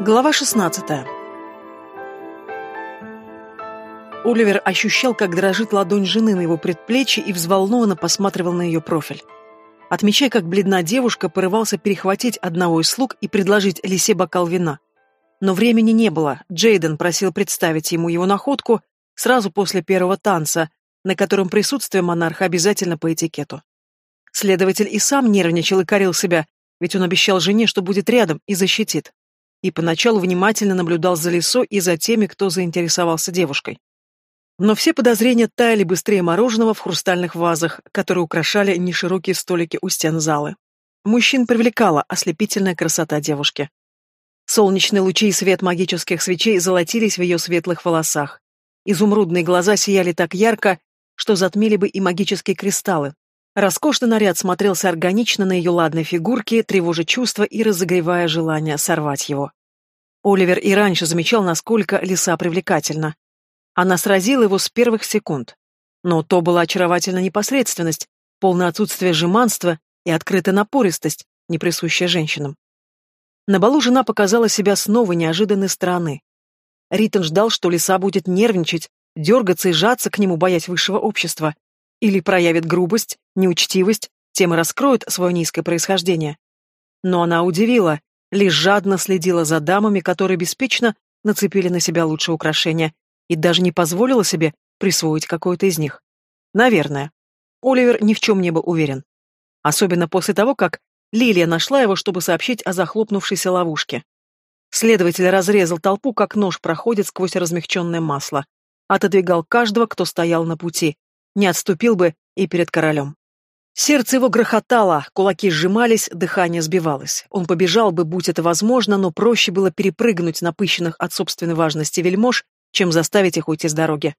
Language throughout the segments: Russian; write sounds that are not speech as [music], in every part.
Глава 16. Оливер ощущал, как дрожит ладонь жены на его предплечье и взволнованно посматривал на ее профиль. Отмечая, как бледна девушка, порывался перехватить одного из слуг и предложить Лисе бокал вина. Но времени не было, Джейден просил представить ему его находку сразу после первого танца, на котором присутствие монарха обязательно по этикету. Следователь и сам нервничал и корил себя, ведь он обещал жене, что будет рядом и защитит и поначалу внимательно наблюдал за лесой и за теми, кто заинтересовался девушкой. Но все подозрения таяли быстрее мороженого в хрустальных вазах, которые украшали неширокие столики у стен залы. Мужчин привлекала ослепительная красота девушки. Солнечные лучи и свет магических свечей золотились в ее светлых волосах. Изумрудные глаза сияли так ярко, что затмили бы и магические кристаллы. Роскошный наряд смотрелся органично на ее ладной фигурке, тревожа чувства и разогревая желание сорвать его. Оливер и раньше замечал, насколько лиса привлекательна. Она сразила его с первых секунд. Но то была очаровательная непосредственность, полное отсутствие жеманства и открытая напористость, не присущая женщинам. На балу жена показала себя с новой неожиданной стороны. Ритон ждал, что лиса будет нервничать, дергаться и сжаться к нему, боясь высшего общества, или проявит грубость, неучтивость, тем и раскроет свое низкое происхождение. Но она удивила, лишь жадно следила за дамами, которые беспечно нацепили на себя лучшие украшения, и даже не позволила себе присвоить какое-то из них. Наверное. Оливер ни в чем не был уверен. Особенно после того, как Лилия нашла его, чтобы сообщить о захлопнувшейся ловушке. Следователь разрезал толпу, как нож проходит сквозь размягченное масло. Отодвигал каждого, кто стоял на пути. Не отступил бы и перед королем. Сердце его грохотало, кулаки сжимались, дыхание сбивалось. Он побежал бы, будь это возможно, но проще было перепрыгнуть напыщенных от собственной важности вельмож, чем заставить их уйти с дороги.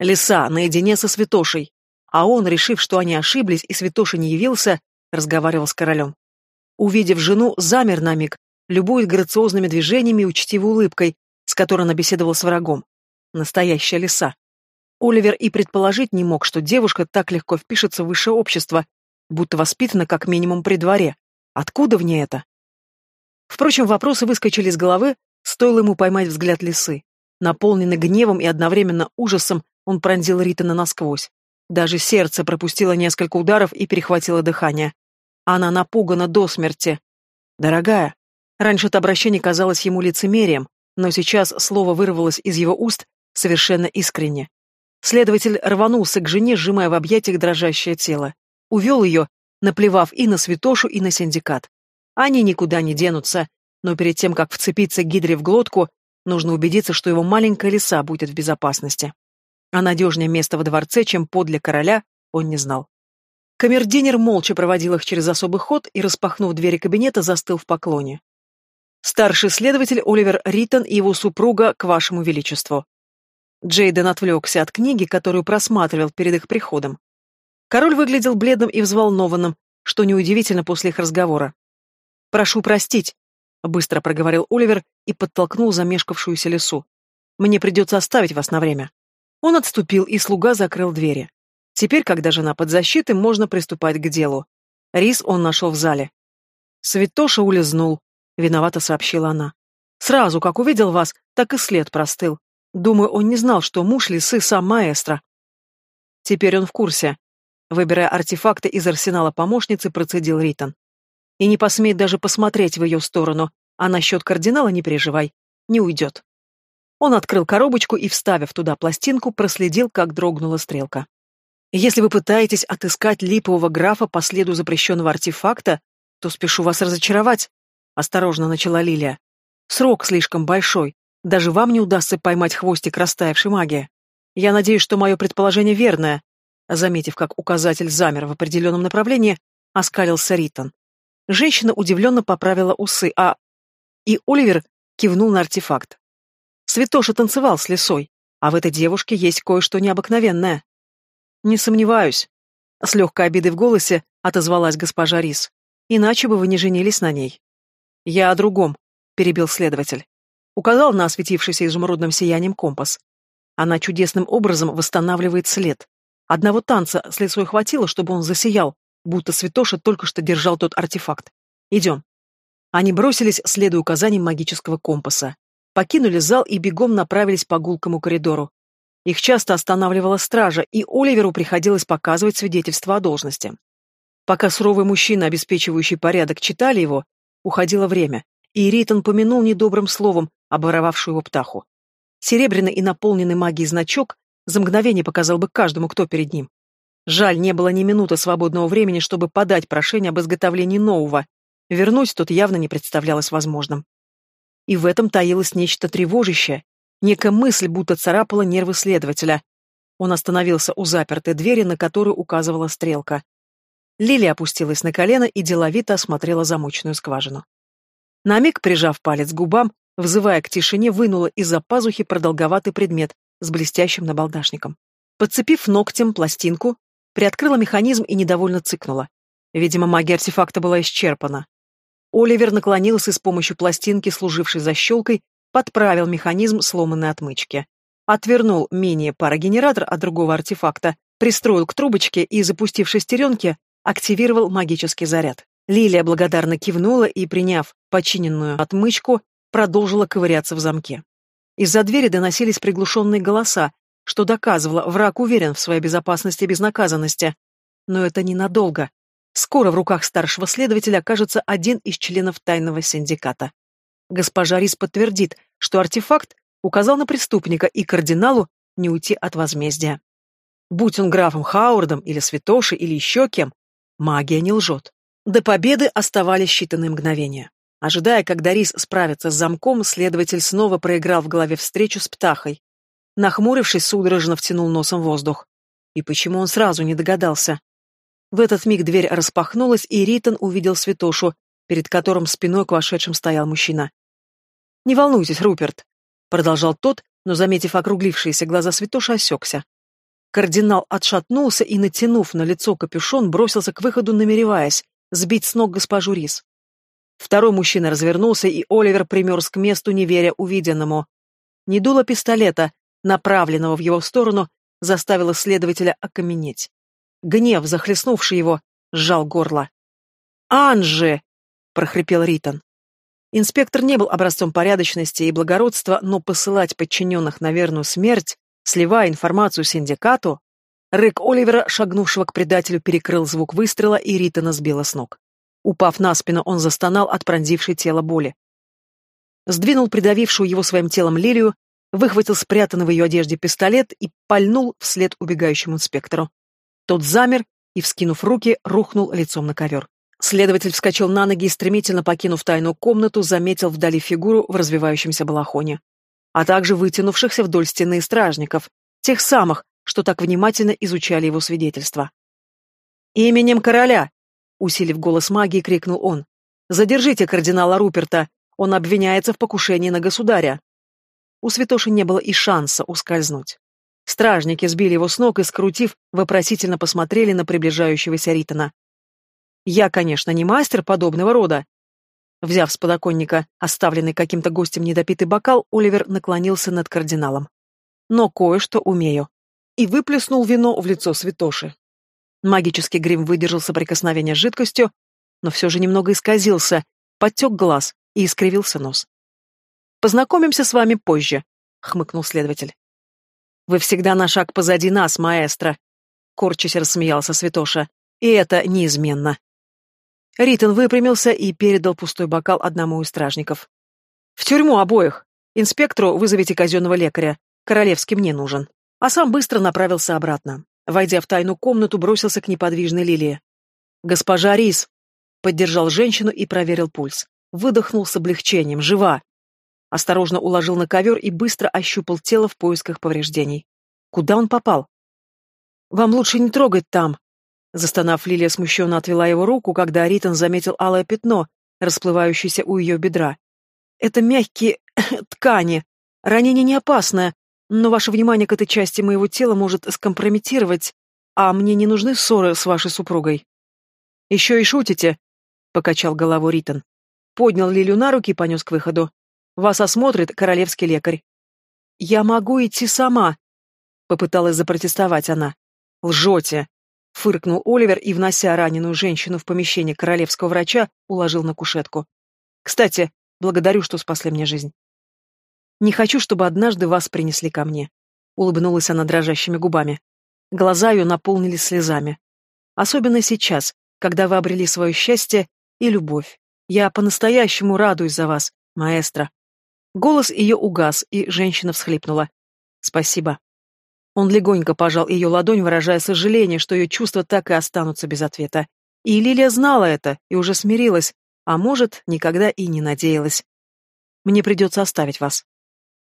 Лиса наедине со святошей, а он, решив, что они ошиблись и святоша не явился, разговаривал с королем. Увидев жену, замер на миг, любует грациозными движениями и учтивой улыбкой, с которой она беседовала с врагом. Настоящая лиса. Оливер и предположить не мог, что девушка так легко впишется в высшее общество, будто воспитана как минимум при дворе. Откуда в ней это? Впрочем, вопросы выскочили из головы, стоило ему поймать взгляд лисы. Наполненный гневом и одновременно ужасом, он пронзил Ритана насквозь. Даже сердце пропустило несколько ударов и перехватило дыхание. Она напугана до смерти. «Дорогая». Раньше это обращение казалось ему лицемерием, но сейчас слово вырвалось из его уст совершенно искренне. Следователь рванулся к жене, сжимая в объятиях дрожащее тело. Увел ее, наплевав и на святошу, и на синдикат. Они никуда не денутся, но перед тем, как вцепиться Гидре в глотку, нужно убедиться, что его маленькая лиса будет в безопасности. А надежнее место во дворце, чем подле короля, он не знал. Камердинер молча проводил их через особый ход и, распахнув двери кабинета, застыл в поклоне. «Старший следователь Оливер Риттон и его супруга к вашему величеству», Джейден отвлекся от книги, которую просматривал перед их приходом. Король выглядел бледным и взволнованным, что неудивительно после их разговора. «Прошу простить», — быстро проговорил Оливер и подтолкнул замешкавшуюся лесу. «Мне придется оставить вас на время». Он отступил, и слуга закрыл двери. Теперь, когда жена под защитой, можно приступать к делу. Рис он нашел в зале. «Святоша улизнул», — виновато сообщила она. «Сразу, как увидел вас, так и след простыл. Думаю, он не знал, что муж лисы сам маэстро. Теперь он в курсе. Выбирая артефакты из арсенала помощницы, процедил Ритон. И не посмеет даже посмотреть в ее сторону, а насчет кардинала не переживай, не уйдет. Он открыл коробочку и, вставив туда пластинку, проследил, как дрогнула стрелка. Если вы пытаетесь отыскать липового графа по следу запрещенного артефакта, то спешу вас разочаровать, — осторожно начала Лилия. Срок слишком большой, даже вам не удастся поймать хвостик растаявшей магии. Я надеюсь, что мое предположение верное. Заметив, как указатель замер в определенном направлении, оскалился Ритон. Женщина удивленно поправила усы, а... И Оливер кивнул на артефакт. Святоша танцевал с лисой, а в этой девушке есть кое-что необыкновенное. Не сомневаюсь. С легкой обидой в голосе отозвалась госпожа Рис. Иначе бы вы не женились на ней. Я о другом, перебил следователь. Указал на осветившийся изумрудным сиянием компас. Она чудесным образом восстанавливает след. Одного танца с лицой хватило, чтобы он засиял, будто святоша только что держал тот артефакт. Идем. Они бросились, следуя указаниям магического компаса. Покинули зал и бегом направились по гулкому коридору. Их часто останавливала стража, и Оливеру приходилось показывать свидетельство о должности. Пока суровый мужчина, обеспечивающий порядок, читали его, уходило время, и Ритон помянул недобрым словом оборовавшую его птаху. Серебряный и наполненный магией значок за мгновение показал бы каждому, кто перед ним. Жаль, не было ни минуты свободного времени, чтобы подать прошение об изготовлении нового. Вернуть тут явно не представлялось возможным. И в этом таилось нечто тревожащее. Некая мысль будто царапала нервы следователя. Он остановился у запертой двери, на которую указывала стрелка. Лилия опустилась на колено и деловито осмотрела замочную скважину. На миг, прижав палец к губам, взывая к тишине, вынула из-за пазухи продолговатый предмет с блестящим набалдашником. Подцепив ногтем пластинку, приоткрыла механизм и недовольно цыкнула. Видимо, магия артефакта была исчерпана. Оливер наклонился и с помощью пластинки, служившей защелкой, подправил механизм сломанной отмычки. Отвернул менее парогенератор от другого артефакта, пристроил к трубочке и, запустив шестеренки, активировал магический заряд. Лилия благодарно кивнула и, приняв починенную отмычку, продолжила ковыряться в замке. Из-за двери доносились приглушенные голоса, что доказывало, враг уверен в своей безопасности и безнаказанности. Но это ненадолго. Скоро в руках старшего следователя окажется один из членов тайного синдиката. Госпожа Рис подтвердит, что артефакт указал на преступника и кардиналу не уйти от возмездия. Будь он графом Хауардом или Святошей или еще кем, магия не лжет. До победы оставались считанные мгновения. Ожидая, когда Рис справится с замком, следователь снова проиграл в голове встречу с Птахой. Нахмурившись, судорожно втянул носом воздух. И почему он сразу не догадался? В этот миг дверь распахнулась, и Ритон увидел Святошу, перед которым спиной к вошедшим стоял мужчина. «Не волнуйтесь, Руперт», — продолжал тот, но, заметив округлившиеся глаза Святоши, осекся. Кардинал отшатнулся и, натянув на лицо капюшон, бросился к выходу, намереваясь сбить с ног госпожу Рис. Второй мужчина развернулся, и Оливер примерз к месту, не веря увиденному. Не дуло пистолета, направленного в его сторону, заставило следователя окаменеть. Гнев, захлестнувший его, сжал горло. «Анжи!» — прохрипел Ритон. Инспектор не был образцом порядочности и благородства, но посылать подчиненных на верную смерть, сливая информацию синдикату, рык Оливера, шагнувшего к предателю, перекрыл звук выстрела, и Ритона сбила с ног. Упав на спину, он застонал от пронзившей тело боли. Сдвинул придавившую его своим телом лилию, выхватил спрятанный в ее одежде пистолет и пальнул вслед убегающему инспектору. Тот замер и, вскинув руки, рухнул лицом на ковер. Следователь вскочил на ноги и, стремительно покинув тайную комнату, заметил вдали фигуру в развивающемся балахоне, а также вытянувшихся вдоль стены стражников, тех самых, что так внимательно изучали его свидетельства. «Именем короля!» — усилив голос магии, крикнул он. «Задержите кардинала Руперта! Он обвиняется в покушении на государя!» У святоши не было и шанса ускользнуть. Стражники сбили его с ног и, скрутив, вопросительно посмотрели на приближающегося Ритона. «Я, конечно, не мастер подобного рода». Взяв с подоконника оставленный каким-то гостем недопитый бокал, Оливер наклонился над кардиналом. «Но кое-что умею». И выплеснул вино в лицо святоши. Магический грим выдержал соприкосновение с жидкостью, но все же немного исказился, подтек глаз и искривился нос. Познакомимся с вами позже, хмыкнул следователь. Вы всегда на шаг позади нас, маэстро, корчась рассмеялся Святоша. И это неизменно. Ритон выпрямился и передал пустой бокал одному из стражников. В тюрьму обоих. Инспектору вызовите казенного лекаря. Королевский мне нужен. А сам быстро направился обратно. Войдя в тайную комнату, бросился к неподвижной Лилии. «Госпожа Рис!» Поддержал женщину и проверил пульс. Выдохнул с облегчением. «Жива!» Осторожно уложил на ковер и быстро ощупал тело в поисках повреждений. Куда он попал? «Вам лучше не трогать там!» Застонав, Лилия смущенно отвела его руку, когда Ритон заметил алое пятно, расплывающееся у ее бедра. «Это мягкие [clears throat] ткани. Ранение не опасное, но ваше внимание к этой части моего тела может скомпрометировать, а мне не нужны ссоры с вашей супругой». «Еще и шутите?» — покачал головой Ритон. Поднял Лилю на руки и понес к выходу. Вас осмотрит королевский лекарь. Я могу идти сама, попыталась запротестовать она. Лжете, фыркнул Оливер и, внося раненую женщину в помещение королевского врача, уложил на кушетку. Кстати, благодарю, что спасли мне жизнь. Не хочу, чтобы однажды вас принесли ко мне. Улыбнулась она дрожащими губами. Глаза ее наполнились слезами. Особенно сейчас, когда вы обрели свое счастье и любовь. Я по-настоящему радуюсь за вас, маэстро. Голос ее угас, и женщина всхлипнула. Спасибо. Он легонько пожал ее ладонь, выражая сожаление, что ее чувства так и останутся без ответа. И Лилия знала это и уже смирилась, а может, никогда и не надеялась. «Мне придется оставить вас».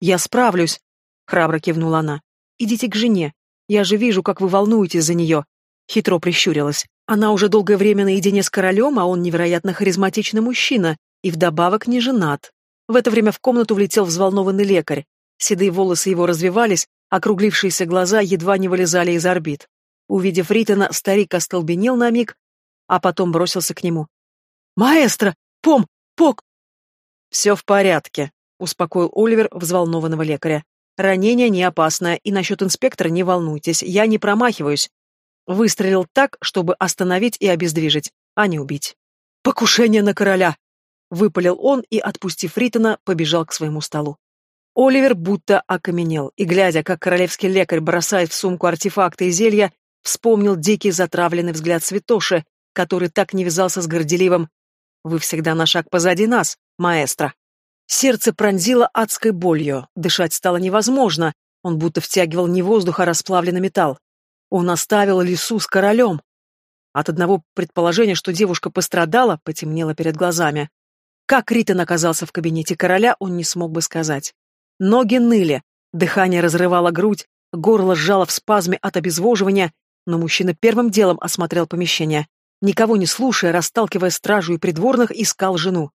«Я справлюсь», — храбро кивнула она. «Идите к жене. Я же вижу, как вы волнуетесь за нее». Хитро прищурилась. Она уже долгое время наедине с королем, а он невероятно харизматичный мужчина и вдобавок не женат. В это время в комнату влетел взволнованный лекарь. Седые волосы его развивались, округлившиеся глаза едва не вылезали из орбит. Увидев Ритона, старик остолбенел на миг, а потом бросился к нему. «Маэстро! Пом! Пок!» «Все в порядке», — успокоил Оливер взволнованного лекаря. «Ранение не опасное, и насчет инспектора не волнуйтесь, я не промахиваюсь». Выстрелил так, чтобы остановить и обездвижить, а не убить. «Покушение на короля!» — выпалил он и, отпустив Ритона, побежал к своему столу. Оливер будто окаменел, и, глядя, как королевский лекарь бросает в сумку артефакты и зелья, вспомнил дикий затравленный взгляд святоши, который так не вязался с горделивым «Вы всегда на шаг позади нас, маэстро». Сердце пронзило адской болью, дышать стало невозможно, он будто втягивал не воздух, а расплавленный металл. Он оставил лесу с королем. От одного предположения, что девушка пострадала, потемнело перед глазами. Как Ритон оказался в кабинете короля, он не смог бы сказать. Ноги ныли, дыхание разрывало грудь, горло сжало в спазме от обезвоживания, но мужчина первым делом осмотрел помещение. Никого не слушая, расталкивая стражу и придворных, искал жену.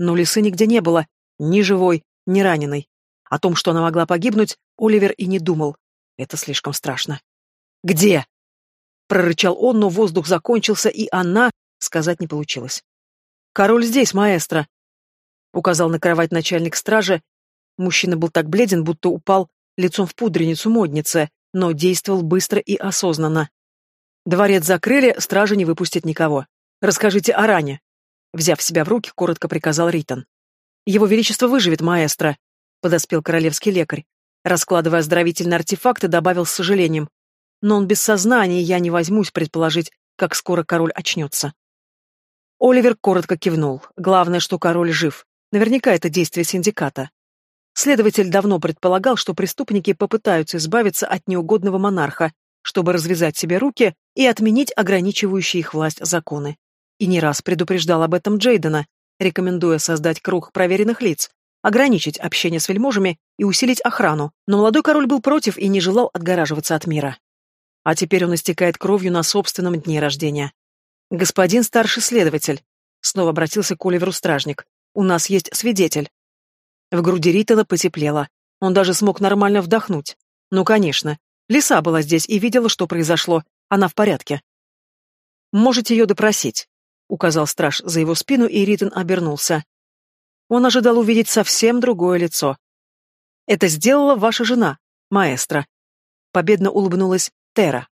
Но лисы нигде не было, ни живой, ни раненой. О том, что она могла погибнуть, Оливер и не думал. Это слишком страшно. «Где?» — прорычал он, но воздух закончился, и она сказать не получилось. «Король здесь, маэстро», — указал на кровать начальник стражи, Мужчина был так бледен, будто упал лицом в пудреницу модницы, но действовал быстро и осознанно. Дворец закрыли, стражи не выпустят никого. Расскажите о ране. Взяв себя в руки, коротко приказал Ритон. Его Величество выживет, маэстро, подоспел королевский лекарь. Раскладывая оздоровительные артефакты, добавил с сожалением. Но он без сознания, и я не возьмусь предположить, как скоро король очнется. Оливер коротко кивнул. Главное, что король жив. Наверняка это действие синдиката. Следователь давно предполагал, что преступники попытаются избавиться от неугодного монарха, чтобы развязать себе руки и отменить ограничивающие их власть законы. И не раз предупреждал об этом Джейдена, рекомендуя создать круг проверенных лиц, ограничить общение с вельможами и усилить охрану, но молодой король был против и не желал отгораживаться от мира. А теперь он истекает кровью на собственном дне рождения. «Господин старший следователь», — снова обратился к Оливеру стражник, — «у нас есть свидетель». В груди Ритана потеплело. Он даже смог нормально вдохнуть. Ну, конечно. Лиса была здесь и видела, что произошло. Она в порядке. «Можете ее допросить», — указал страж за его спину, и Ритан обернулся. Он ожидал увидеть совсем другое лицо. «Это сделала ваша жена, маэстро», — победно улыбнулась Тера.